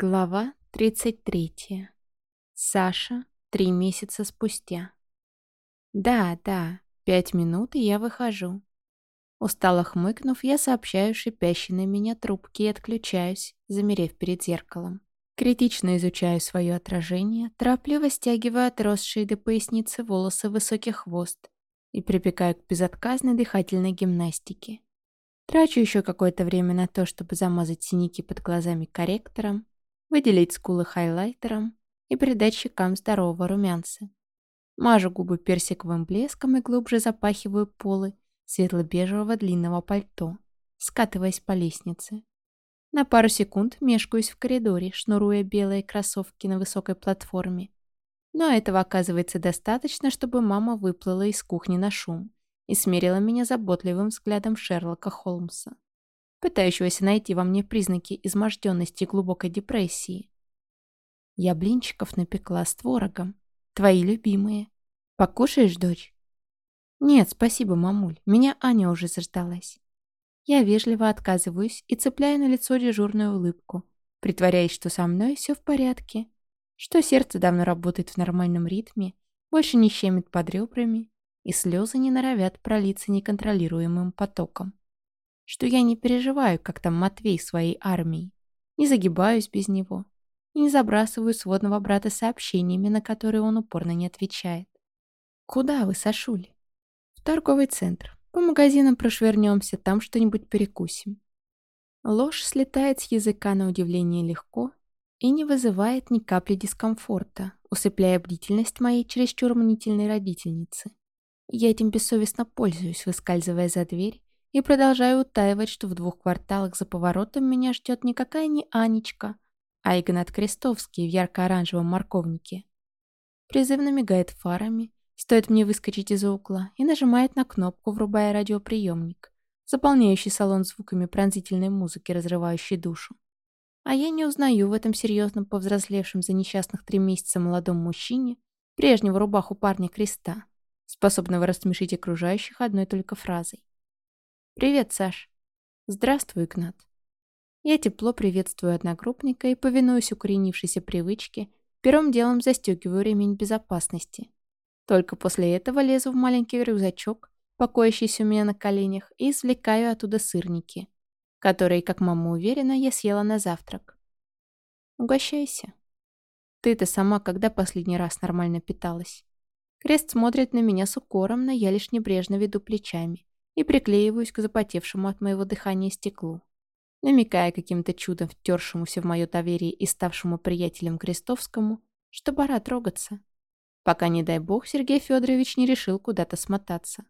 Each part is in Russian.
Глава 33. Саша. Три месяца спустя. Да, да, пять минут, и я выхожу. Устало хмыкнув, я сообщаю шипящей на меня трубки и отключаюсь, замерев перед зеркалом. Критично изучаю свое отражение, торопливо стягиваю отросшие до поясницы волосы высокий хвост и припекаю к безотказной дыхательной гимнастике. Трачу еще какое-то время на то, чтобы замазать синяки под глазами корректором, выделить скулы хайлайтером и придать щекам здорового румянца. Мажу губы персиковым блеском и глубже запахиваю полы светло-бежевого длинного пальто, скатываясь по лестнице. На пару секунд мешкаюсь в коридоре, шнуруя белые кроссовки на высокой платформе. Но этого оказывается достаточно, чтобы мама выплыла из кухни на шум и смерила меня заботливым взглядом Шерлока Холмса пытающегося найти во мне признаки изможденности и глубокой депрессии. Я блинчиков напекла с творогом. Твои любимые. Покушаешь, дочь? Нет, спасибо, мамуль. Меня Аня уже заждалась. Я вежливо отказываюсь и цепляю на лицо дежурную улыбку, притворяясь, что со мной все в порядке, что сердце давно работает в нормальном ритме, больше не щемит под ребрами, и слезы не норовят пролиться неконтролируемым потоком что я не переживаю, как там Матвей своей армией, не загибаюсь без него и не забрасываю сводного брата сообщениями, на которые он упорно не отвечает. «Куда вы, Сашуль?» «В торговый центр. По магазинам прошвернемся, там что-нибудь перекусим». Ложь слетает с языка на удивление легко и не вызывает ни капли дискомфорта, усыпляя бдительность моей чересчур мнительной родительницы. Я этим бессовестно пользуюсь, выскальзывая за дверь и продолжаю утаивать, что в двух кварталах за поворотом меня ждет никакая не Анечка, а Игнат Крестовский в ярко-оранжевом морковнике. Призывно мигает фарами, стоит мне выскочить из угла, и нажимает на кнопку, врубая радиоприемник, заполняющий салон звуками пронзительной музыки, разрывающей душу. А я не узнаю в этом серьезном повзрослевшем за несчастных три месяца молодом мужчине прежнего рубаху парня Креста, способного рассмешить окружающих одной только фразой. «Привет, Саш». «Здравствуй, Игнат». Я тепло приветствую одногруппника и, повинуясь укоренившейся привычке, первым делом застегиваю ремень безопасности. Только после этого лезу в маленький рюкзачок, покоящийся у меня на коленях, и извлекаю оттуда сырники, которые, как мама уверена, я съела на завтрак. Угощайся. Ты-то сама когда последний раз нормально питалась? Крест смотрит на меня с укором, но я лишь небрежно веду плечами и приклеиваюсь к запотевшему от моего дыхания стеклу, намекая каким-то чудом втершемуся в мое доверие и ставшему приятелем Крестовскому, что пора трогаться, пока, не дай бог, Сергей Федорович не решил куда-то смотаться.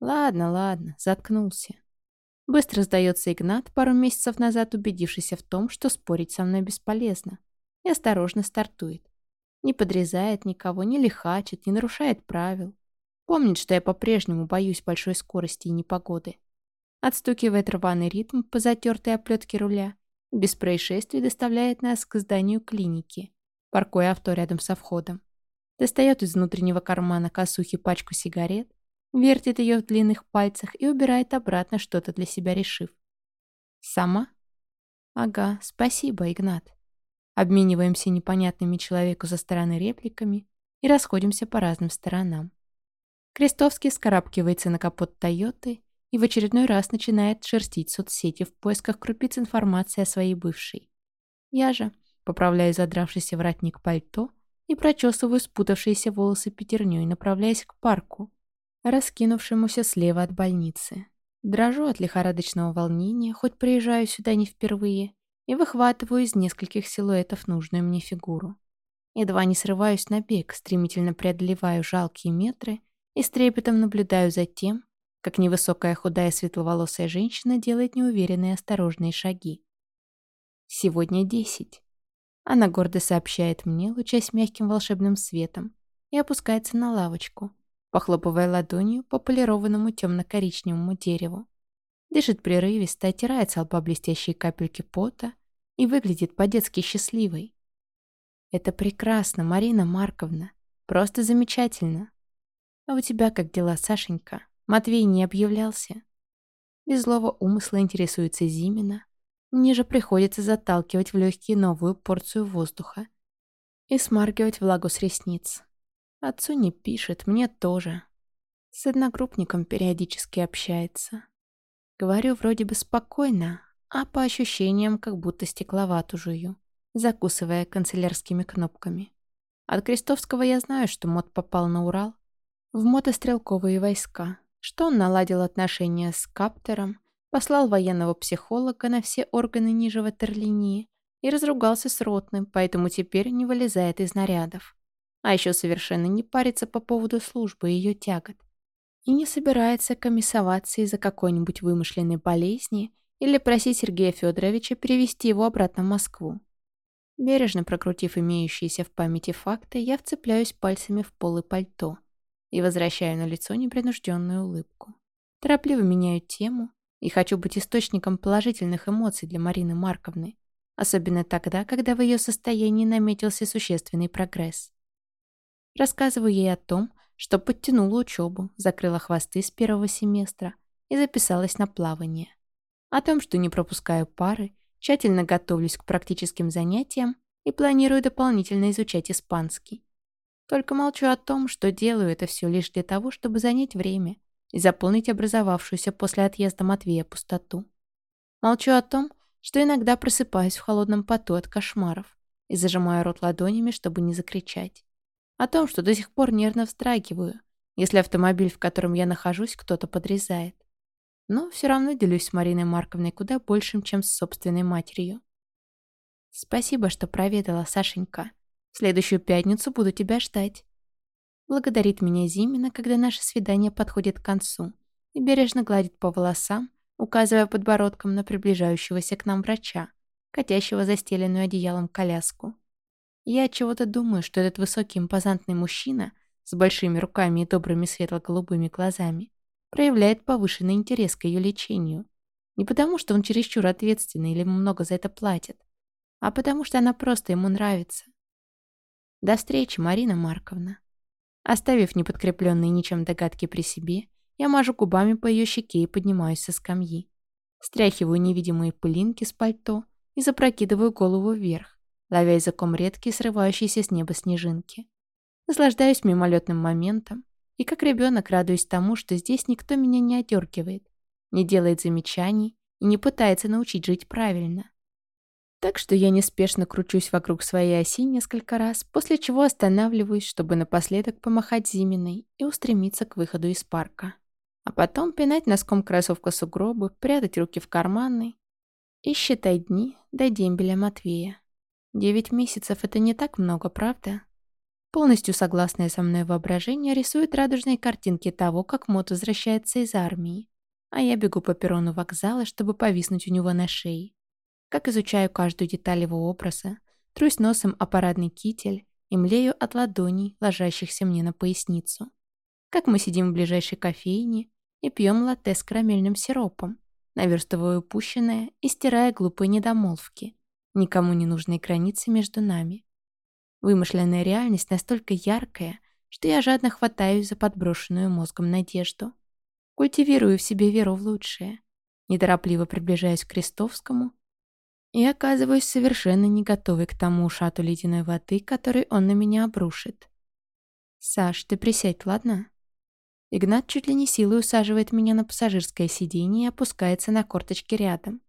Ладно, ладно, заткнулся. Быстро сдается Игнат, пару месяцев назад убедившийся в том, что спорить со мной бесполезно, и осторожно стартует. Не подрезает никого, не лихачит, не нарушает правил. Помнит, что я по-прежнему боюсь большой скорости и непогоды. Отстукивает рваный ритм по затертой оплетке руля. Без происшествий доставляет нас к зданию клиники, паркуя авто рядом со входом. Достает из внутреннего кармана косухи пачку сигарет, вертит ее в длинных пальцах и убирает обратно, что-то для себя решив. «Сама?» «Ага, спасибо, Игнат». Обмениваемся непонятными человеку со стороны репликами и расходимся по разным сторонам. Крестовский скарабкивается на капот Тойоты и в очередной раз начинает шерстить соцсети в поисках крупиц информации о своей бывшей. Я же поправляю задравшийся воротник пальто и прочесываю спутавшиеся волосы пятерней, направляясь к парку, раскинувшемуся слева от больницы. Дрожу от лихорадочного волнения, хоть приезжаю сюда не впервые, и выхватываю из нескольких силуэтов нужную мне фигуру. Едва не срываюсь на бег, стремительно преодолеваю жалкие метры и с трепетом наблюдаю за тем, как невысокая худая светловолосая женщина делает неуверенные осторожные шаги. «Сегодня десять». Она гордо сообщает мне, лучась мягким волшебным светом, и опускается на лавочку, похлопывая ладонью по полированному темно-коричневому дереву. Дышит прерывисто, оттирает с лба блестящие капельки пота и выглядит по-детски счастливой. «Это прекрасно, Марина Марковна. Просто замечательно. «А у тебя как дела, Сашенька? Матвей не объявлялся?» Без злого умысла интересуется Зимина, Мне же приходится заталкивать в легкие новую порцию воздуха и смаргивать влагу с ресниц. Отцу не пишет, мне тоже. С одногруппником периодически общается. Говорю вроде бы спокойно, а по ощущениям как будто стекловату жую, закусывая канцелярскими кнопками. От Крестовского я знаю, что мод попал на Урал в мотострелковые войска, что он наладил отношения с Каптером, послал военного психолога на все органы ниже ватерлинии и разругался с ротным, поэтому теперь не вылезает из нарядов. А еще совершенно не парится по поводу службы и ее тягот. И не собирается комиссоваться из-за какой-нибудь вымышленной болезни или просить Сергея Федоровича перевести его обратно в Москву. Бережно прокрутив имеющиеся в памяти факты, я вцепляюсь пальцами в полы пальто и возвращаю на лицо непринужденную улыбку. Торопливо меняю тему и хочу быть источником положительных эмоций для Марины Марковны, особенно тогда, когда в ее состоянии наметился существенный прогресс. Рассказываю ей о том, что подтянула учебу, закрыла хвосты с первого семестра и записалась на плавание. О том, что не пропускаю пары Тщательно готовлюсь к практическим занятиям и планирую дополнительно изучать испанский. Только молчу о том, что делаю это все лишь для того, чтобы занять время и заполнить образовавшуюся после отъезда Матвея пустоту. Молчу о том, что иногда просыпаюсь в холодном поту от кошмаров и зажимаю рот ладонями, чтобы не закричать. О том, что до сих пор нервно вздрагиваю, если автомобиль, в котором я нахожусь, кто-то подрезает но все равно делюсь с Мариной Марковной куда большим, чем с собственной матерью. Спасибо, что проведала, Сашенька. В следующую пятницу буду тебя ждать. Благодарит меня Зимина, когда наше свидание подходит к концу, и бережно гладит по волосам, указывая подбородком на приближающегося к нам врача, катящего застеленную одеялом коляску. Я чего-то думаю, что этот высокий импозантный мужчина с большими руками и добрыми светло-голубыми глазами проявляет повышенный интерес к ее лечению. Не потому, что он чересчур ответственный или ему много за это платят, а потому что она просто ему нравится. До встречи, Марина Марковна. Оставив неподкрепленные ничем догадки при себе, я мажу губами по ее щеке и поднимаюсь со скамьи. Стряхиваю невидимые пылинки с пальто и запрокидываю голову вверх, ловя языком редкие срывающиеся с неба снежинки. Наслаждаюсь мимолетным моментом, и как ребенок радуюсь тому, что здесь никто меня не отдергивает, не делает замечаний и не пытается научить жить правильно. Так что я неспешно кручусь вокруг своей оси несколько раз, после чего останавливаюсь, чтобы напоследок помахать Зиминой и устремиться к выходу из парка. А потом пинать носком кроссовка сугробы, прятать руки в карманы и считать дни до дембеля Матвея. Девять месяцев — это не так много, правда? Полностью согласное со мной воображение рисует радужные картинки того, как Мот возвращается из армии. А я бегу по перрону вокзала, чтобы повиснуть у него на шее. Как изучаю каждую деталь его образа, трусь носом о парадный китель и млею от ладоней, ложащихся мне на поясницу. Как мы сидим в ближайшей кофейне и пьем латте с карамельным сиропом, наверстывая упущенное и стирая глупые недомолвки, никому не нужные границы между нами. Вымышленная реальность настолько яркая, что я жадно хватаюсь за подброшенную мозгом надежду. Культивирую в себе веру в лучшее. Неторопливо приближаюсь к Крестовскому и оказываюсь совершенно не готовой к тому шату ледяной воды, который он на меня обрушит. «Саш, ты присядь, ладно?» Игнат чуть ли не силой усаживает меня на пассажирское сиденье и опускается на корточки рядом.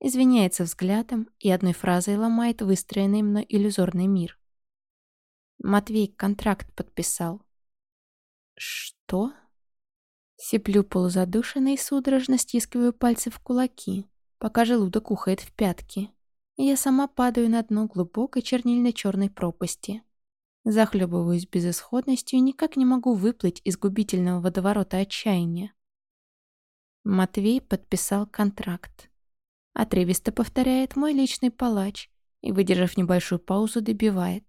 Извиняется взглядом и одной фразой ломает выстроенный мной иллюзорный мир. Матвей контракт подписал. Что? Сиплю полузадушенно и судорожно стискиваю пальцы в кулаки, пока желудок ухает в пятки. Я сама падаю на дно глубокой чернильно-черной пропасти. Захлебываюсь безысходностью и никак не могу выплыть из губительного водоворота отчаяния. Матвей подписал контракт. Отрывисто повторяет мой личный палач и, выдержав небольшую паузу, добивает.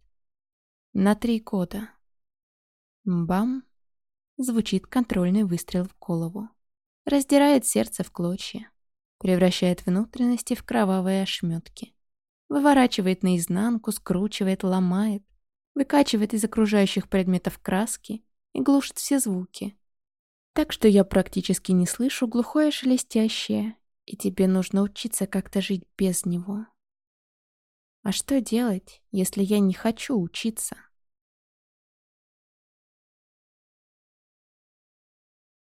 На три года. Бам! Звучит контрольный выстрел в голову. Раздирает сердце в клочья. Превращает внутренности в кровавые ошметки. Выворачивает наизнанку, скручивает, ломает. Выкачивает из окружающих предметов краски и глушит все звуки. Так что я практически не слышу глухое шелестящее И тебе нужно учиться как-то жить без него. А что делать, если я не хочу учиться?